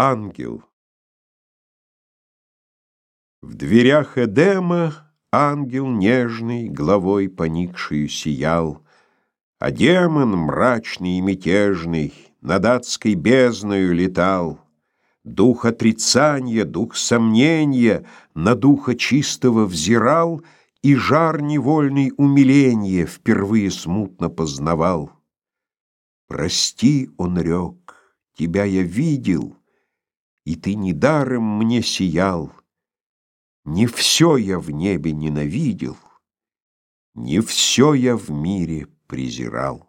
Ангел В дверях Эдема ангел нежный Главой поникшую сиял, А демон мрачный и мятежный Над адской бездною летал. Дух отрицания, дух сомнения На духа чистого взирал И жар невольный умиления Впервые смутно познавал. «Прости, — он рек, — тебя я видел, И ты недаром мне сиял. Не все я в небе ненавидел, Не все я в мире презирал».